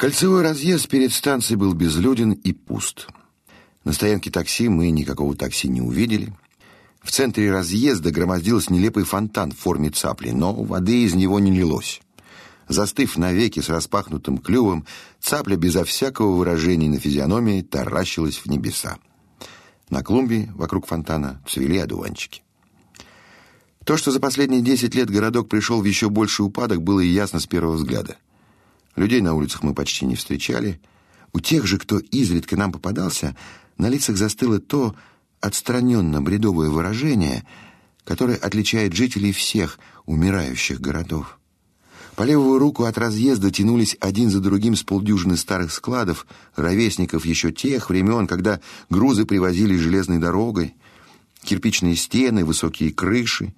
Кольцевой разъезд перед станцией был безлюден и пуст. На стоянке такси мы никакого такси не увидели. В центре разъезда громоздился нелепый фонтан в форме цапли, но воды из него не лилось. Застыв навеки с распахнутым клювом, цапля безо всякого выражения на физиономии таращилась в небеса. На клумбе вокруг фонтана цвели одуванчики. То, что за последние десять лет городок пришел в еще больший упадок, было ясно с первого взгляда. Людей на улицах мы почти не встречали. У тех же, кто изредка нам попадался, на лицах застыло то отстраненно-бредовое выражение, которое отличает жителей всех умирающих городов. По левую руку от разъезда тянулись один за другим с полдюжины старых складов, ровесников еще тех времен, когда грузы привозили железной дорогой, кирпичные стены, высокие крыши,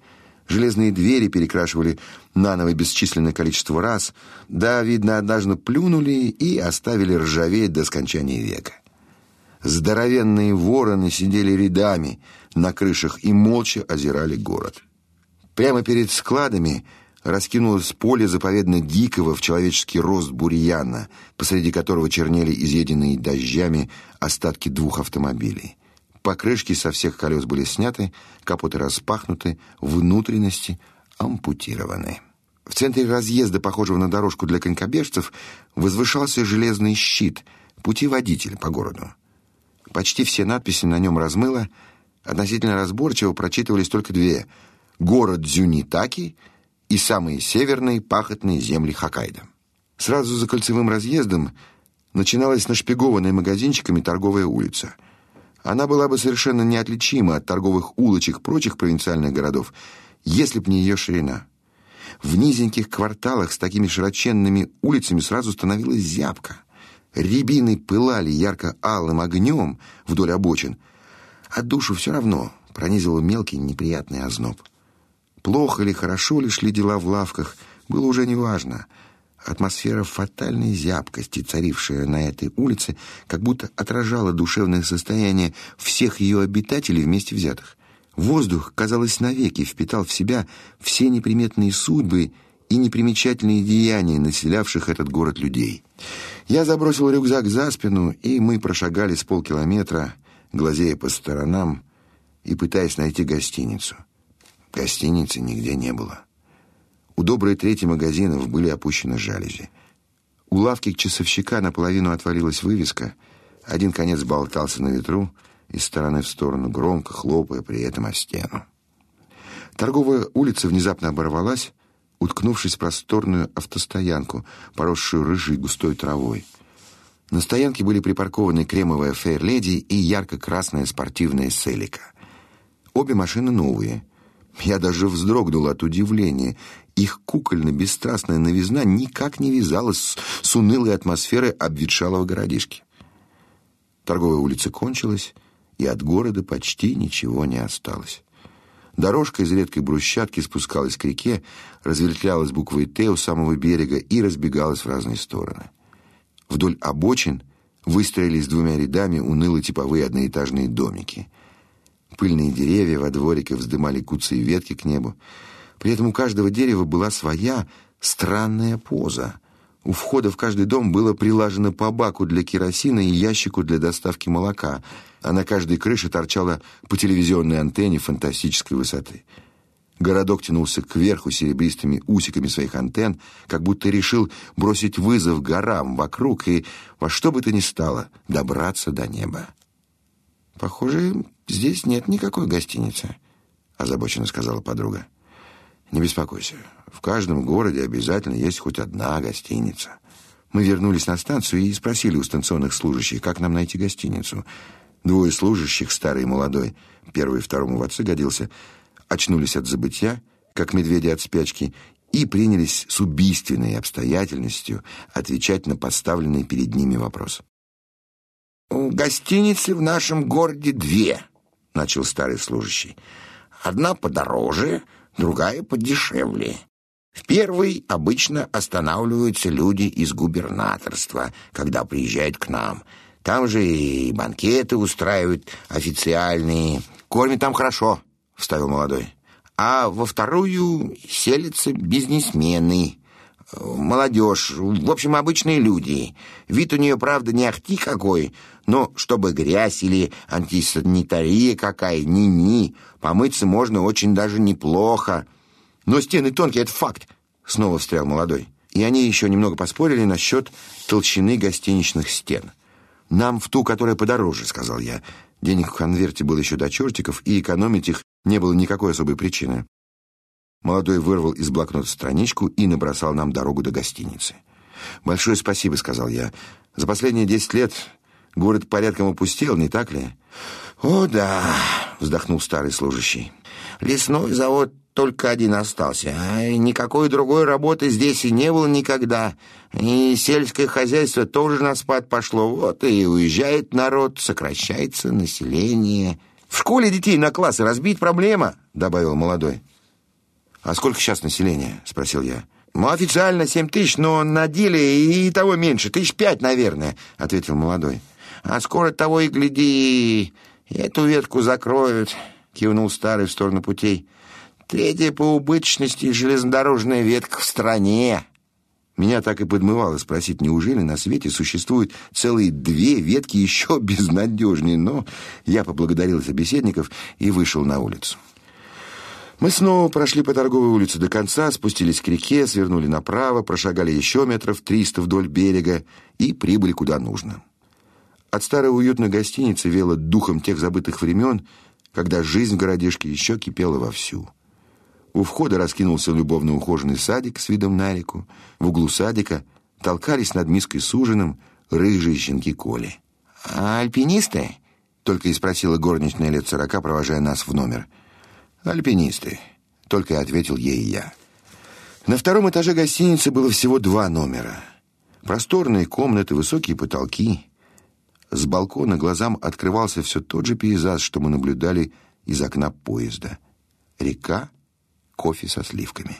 Железные двери перекрашивали наново бесчисленное количество раз. Да, видно, однажды плюнули и оставили ржаветь до скончания века. Здоровенные вороны сидели рядами на крышах и молча озирали город. Прямо перед складами раскинулось поле заповедно дикого в человеческий рост бурьяна, посреди которого чернели изъеденные дождями остатки двух автомобилей. Покрышки со всех колес были сняты, капоты распахнуты, внутренности ампутированы. В центре разъезда, похожего на дорожку для конькобежцев, возвышался железный щит, путеводитель по городу. Почти все надписи на нем размыло, относительно разборчиво прочитывались только две — город Дзюнитаки и самые северные пахотные земли Хоккайдо. Сразу за кольцевым разъездом начиналась нашпигованная магазинчиками торговая улица. Она была бы совершенно неотличима от торговых улочек прочих провинциальных городов, если б не ее ширина. В низеньких кварталах с такими широченными улицами сразу становилась зябко. Рябины пылали ярко-алым огнем вдоль обочин, а душу все равно пронизывал мелкий неприятный озноб. Плохо ли, хорошо ли шли дела в лавках, было уже неважно. Атмосфера фатальной зябкости, царившая на этой улице, как будто отражала душевное состояние всех ее обитателей вместе взятых. Воздух, казалось, навеки впитал в себя все неприметные судьбы и непримечательные деяния населявших этот город людей. Я забросил рюкзак за спину, и мы прошагали с полкилометра, глазея по сторонам и пытаясь найти гостиницу. Гостиницы нигде не было. У доброй трети магазинов были опущены жалюзи. У лавки часовщика наполовину отворилась вывеска, один конец болтался на ветру из стороны в сторону, громко хлопая при этом о стену. Торговая улица внезапно оборвалась, уткнувшись в просторную автостоянку, поросшую рыжей густой травой. На стоянке были припаркованы кремовая «Фейрледи» и ярко-красная спортивная «Селика». Обе машины новые. Я даже вздрогнул от удивления. Их кукольно-бесстрастная новизна никак не вязалась с унылой атмосферой обветшалого городишки. Торговая улица кончилась, и от города почти ничего не осталось. Дорожка из редкой брусчатки спускалась к реке, разветвлялась буквой «Т» у самого берега и разбегалась в разные стороны. Вдоль обочин выстроились двумя рядами унылые типовые одноэтажные домики. Пыльные деревья во дворике вздымали куцые ветки к небу. При этом у каждого дерева была своя странная поза. У входа в каждый дом было прилажено по баку для керосина и ящику для доставки молока — а на каждой крыше торчала по телевизионной антенне фантастической высоты. Городок тянулся кверху серебристыми усиками своих антенн, как будто решил бросить вызов горам вокруг и во что бы то ни стало добраться до неба. «Похоже, здесь нет никакой гостиницы», — озабоченно сказала подруга. «Не беспокойся, в каждом городе обязательно есть хоть одна гостиница». Мы вернулись на станцию и спросили у станционных служащих, как нам найти гостиницу — Двое служащих, старый и молодой, первый второму в отцы годился, очнулись от забытья, как медведи от спячки, и принялись с убийственной обстоятельностью отвечать на поставленный перед ними вопрос. «Гостиницы в нашем городе две», — начал старый служащий. «Одна подороже, другая подешевле. В первой обычно останавливаются люди из губернаторства, когда приезжают к нам — там же и банкеты устраивают официальные. Кормят там хорошо, вставил молодой. А во вторую селятся бизнесмены. Молодежь, в общем, обычные люди. Вид у нее, правда, не ахти какой, но чтобы грязь или антисанитария какая, ни-ни, помыться можно очень даже неплохо. Но стены тонкие, это факт, снова встрял молодой. И они еще немного поспорили насчет толщины гостиничных стен. «Нам в ту, которая подороже», — сказал я. Денег в конверте было еще до чертиков, и экономить их не было никакой особой причины. Молодой вырвал из блокнота страничку и набросал нам дорогу до гостиницы. «Большое спасибо», — сказал я. «За последние десять лет город порядком опустел, не так ли?» «О, да», — вздохнул старый служащий. «Лесной завод только один остался, а никакой другой работы здесь и не было никогда. И сельское хозяйство тоже на спад пошло. Вот и уезжает народ, сокращается население». «В школе детей на классы разбить проблема», — добавил молодой. «А сколько сейчас населения?» — спросил я. «Ну, официально семь тысяч, но на деле и того меньше, тысяч пять, наверное», — ответил молодой. «А скоро того и гляди, эту ветку закроют», — кивнул старый в сторону путей. «Третья по убыточности железнодорожная ветка в стране». Меня так и подмывало спросить, неужели на свете существуют целые две ветки еще безнадежнее, но я поблагодарил собеседников и вышел на улицу. Мы снова прошли по торговой улице до конца, спустились к реке, свернули направо, прошагали еще метров триста вдоль берега и прибыли куда нужно. От старой уютной гостиницы вело духом тех забытых времен, когда жизнь в городишке еще кипела вовсю. У входа раскинулся любовно ухоженный садик с видом на реку. В углу садика толкались над миской с ужином рыжие щенки Коли. «А альпинисты?» — только и спросила горничная лет сорока, провожая нас в номер — «Альпинисты», — только ответил ей я. На втором этаже гостиницы было всего два номера. Просторные комнаты, высокие потолки. С балкона глазам открывался все тот же пейзаж, что мы наблюдали из окна поезда. Река, кофе со сливками.